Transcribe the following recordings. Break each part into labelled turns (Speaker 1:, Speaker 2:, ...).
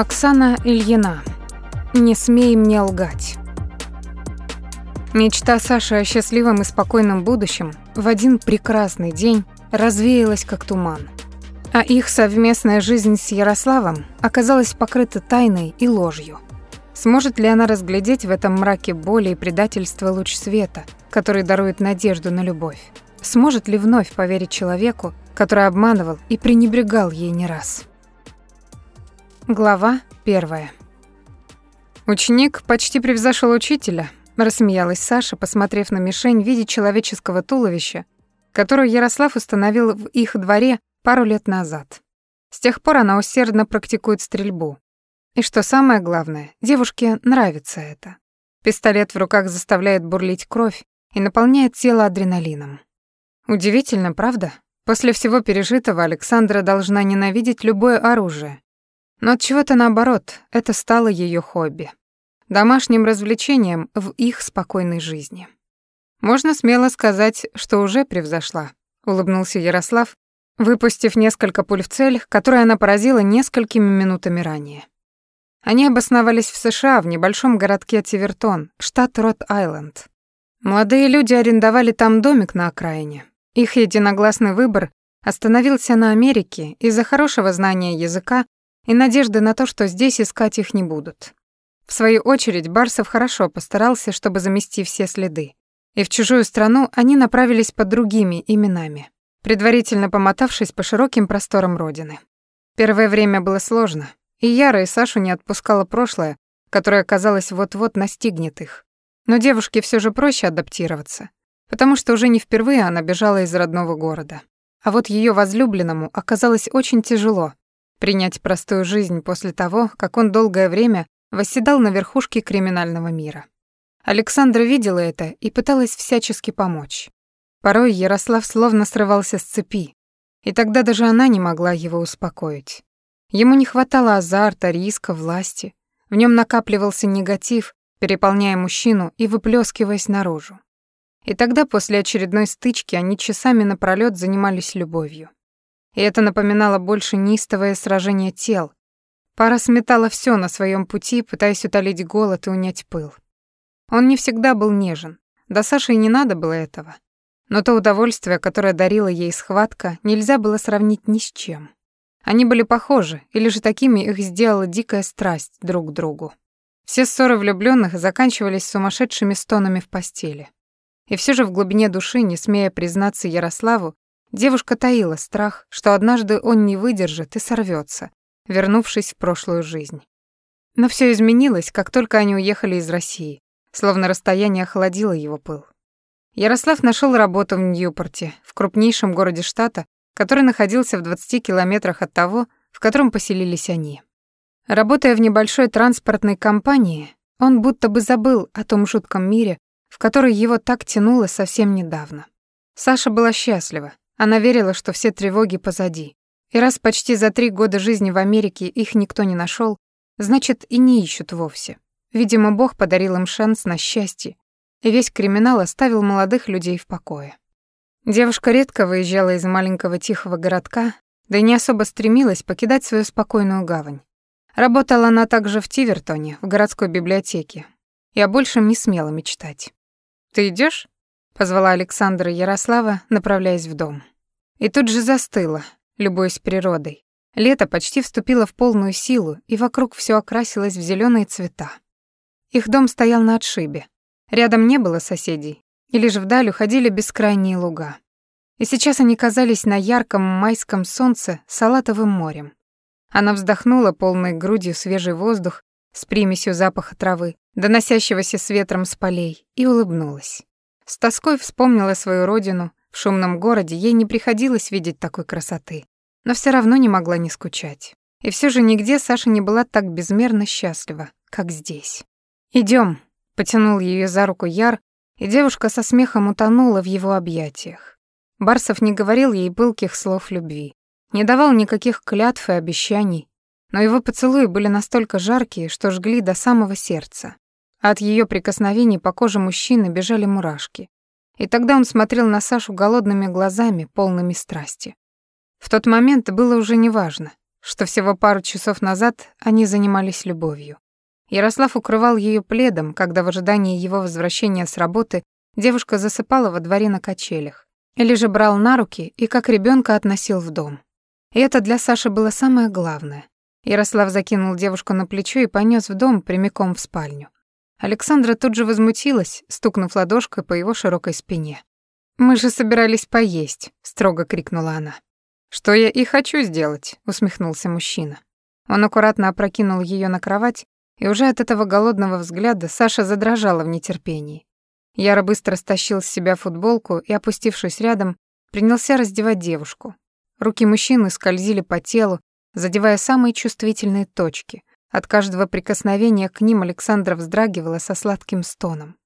Speaker 1: Оксана Ильина. Не смей мне лгать. Мечта Саши о счастливом и спокойном будущем в один прекрасный день развеялась как туман. А их совместная жизнь с Ярославом оказалась покрыта тайной и ложью. Сможет ли она разглядеть в этом мраке боли и предательства луч света, который дарует надежду на любовь? Сможет ли вновь поверить человеку, который обманывал и пренебрегал ей не раз? Глава первая. Ученик почти превзошел учителя, рассмеялась Саша, посмотрев на мишень в виде человеческого туловища, которую Ярослав установил в их дворе пару лет назад. С тех пор она усердно практикует стрельбу. И что самое главное, девушке нравится это. Пистолет в руках заставляет бурлить кровь и наполняет тело адреналином. Удивительно, правда? После всего пережитого Александра должна ненавидеть любое оружие, но от чего-то наоборот, это стало ее хобби. Домашним развлечением в их спокойной жизни. Можно смело сказать, что уже превзошла, улыбнулся Ярослав, выпустив несколько пуль в цель, которые она поразила несколькими минутами ранее. Они обосновались в США в небольшом городке Тивертон, штат Рот-Айленд. Молодые люди арендовали там домик на окраине. Их единогласный выбор остановился на Америке из-за хорошего знания языка и надежды на то, что здесь искать их не будут. В свою очередь Барсов хорошо постарался, чтобы замести все следы. И в чужую страну они направились под другими именами, предварительно помотавшись по широким просторам родины. Первое время было сложно, и Яра и Сашу не отпускало прошлое, которое, казалось, вот-вот настигнет их. Но девушке все же проще адаптироваться, потому что уже не впервые она бежала из родного города. А вот ее возлюбленному оказалось очень тяжело принять простую жизнь после того, как он долгое время восседал на верхушке криминального мира. Александра видела это и пыталась всячески помочь. Порой Ярослав словно срывался с цепи, и тогда даже она не могла его успокоить. Ему не хватало азарта, риска, власти. В нем накапливался негатив, переполняя мужчину и выплескиваясь наружу. И тогда после очередной стычки они часами напролёт занимались любовью и это напоминало больше нистовое сражение тел. Пара сметала все на своем пути, пытаясь утолить голод и унять пыл. Он не всегда был нежен, да Саше и не надо было этого. Но то удовольствие, которое дарила ей схватка, нельзя было сравнить ни с чем. Они были похожи, или же такими их сделала дикая страсть друг к другу. Все ссоры влюбленных заканчивались сумасшедшими стонами в постели. И все же в глубине души, не смея признаться Ярославу, Девушка таила страх, что однажды он не выдержит и сорвется, вернувшись в прошлую жизнь. Но все изменилось, как только они уехали из России, словно расстояние охладило его пыл. Ярослав нашел работу в Ньюпорте, в крупнейшем городе штата, который находился в 20 километрах от того, в котором поселились они. Работая в небольшой транспортной компании, он будто бы забыл о том жутком мире, в который его так тянуло совсем недавно. Саша была счастлива, она верила, что все тревоги позади. И раз почти за три года жизни в Америке их никто не нашел, значит, и не ищут вовсе. Видимо, Бог подарил им шанс на счастье, и весь криминал оставил молодых людей в покое. Девушка редко выезжала из маленького тихого городка, да и не особо стремилась покидать свою спокойную гавань. Работала она также в Тивертоне, в городской библиотеке, и о большем не смела мечтать. «Ты идешь? позвала Александра Ярослава, направляясь в дом. И тут же застыла, любуясь природой. Лето почти вступило в полную силу, и вокруг все окрасилось в зеленые цвета. Их дом стоял на отшибе. Рядом не было соседей, и лишь вдаль уходили бескрайние луга. И сейчас они казались на ярком майском солнце салатовым морем. Она вздохнула полной грудью свежий воздух с примесью запаха травы, доносящегося с ветром с полей, и улыбнулась. С тоской вспомнила свою родину. В шумном городе ей не приходилось видеть такой красоты, но все равно не могла не скучать. И все же нигде Саша не была так безмерно счастлива, как здесь. Идем, потянул ее за руку Яр, и девушка со смехом утонула в его объятиях. Барсов не говорил ей пылких слов любви, не давал никаких клятв и обещаний, но его поцелуи были настолько жаркие, что жгли до самого сердца от ее прикосновений по коже мужчины бежали мурашки. И тогда он смотрел на Сашу голодными глазами, полными страсти. В тот момент было уже неважно, что всего пару часов назад они занимались любовью. Ярослав укрывал ее пледом, когда в ожидании его возвращения с работы девушка засыпала во дворе на качелях, или же брал на руки и как ребенка относил в дом. И это для Саши было самое главное. Ярослав закинул девушку на плечо и понес в дом прямиком в спальню. Александра тут же возмутилась, стукнув ладошкой по его широкой спине. «Мы же собирались поесть», — строго крикнула она. «Что я и хочу сделать», — усмехнулся мужчина. Он аккуратно опрокинул ее на кровать, и уже от этого голодного взгляда Саша задрожала в нетерпении. Яра быстро стащил с себя футболку и, опустившись рядом, принялся раздевать девушку. Руки мужчины скользили по телу, задевая самые чувствительные точки. От каждого прикосновения к ним Александра вздрагивала со сладким стоном.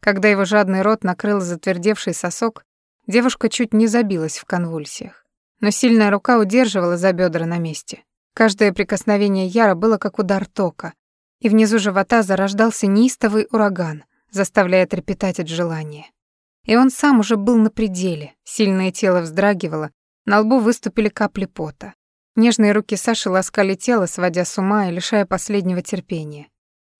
Speaker 1: Когда его жадный рот накрыл затвердевший сосок, девушка чуть не забилась в конвульсиях. Но сильная рука удерживала за бедра на месте. Каждое прикосновение Яра было как удар тока, и внизу живота зарождался неистовый ураган, заставляя трепетать от желания. И он сам уже был на пределе, сильное тело вздрагивало, на лбу выступили капли пота. Нежные руки Саши ласкали тело, сводя с ума и лишая последнего терпения.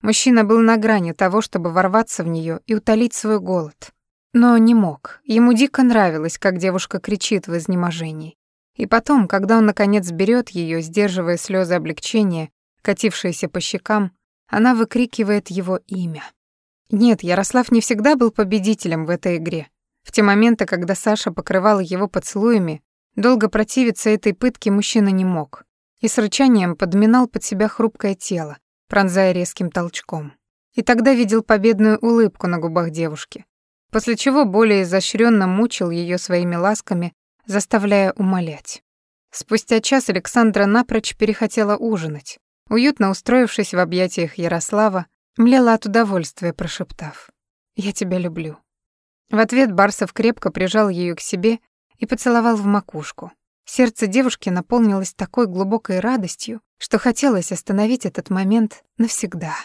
Speaker 1: Мужчина был на грани того, чтобы ворваться в нее и утолить свой голод. Но не мог. Ему дико нравилось, как девушка кричит в изнеможении. И потом, когда он наконец берет ее, сдерживая слезы облегчения, катившиеся по щекам, она выкрикивает его имя. Нет, Ярослав не всегда был победителем в этой игре. В те моменты, когда Саша покрывала его поцелуями, долго противиться этой пытке мужчина не мог. И с рычанием подминал под себя хрупкое тело, пронзая резким толчком. И тогда видел победную улыбку на губах девушки, после чего более изощренно мучил ее своими ласками, заставляя умолять. Спустя час Александра напрочь перехотела ужинать. Уютно устроившись в объятиях Ярослава, млела от удовольствия, прошептав «Я тебя люблю». В ответ Барсов крепко прижал ее к себе и поцеловал в макушку, Сердце девушки наполнилось такой глубокой радостью, что хотелось остановить этот момент навсегда.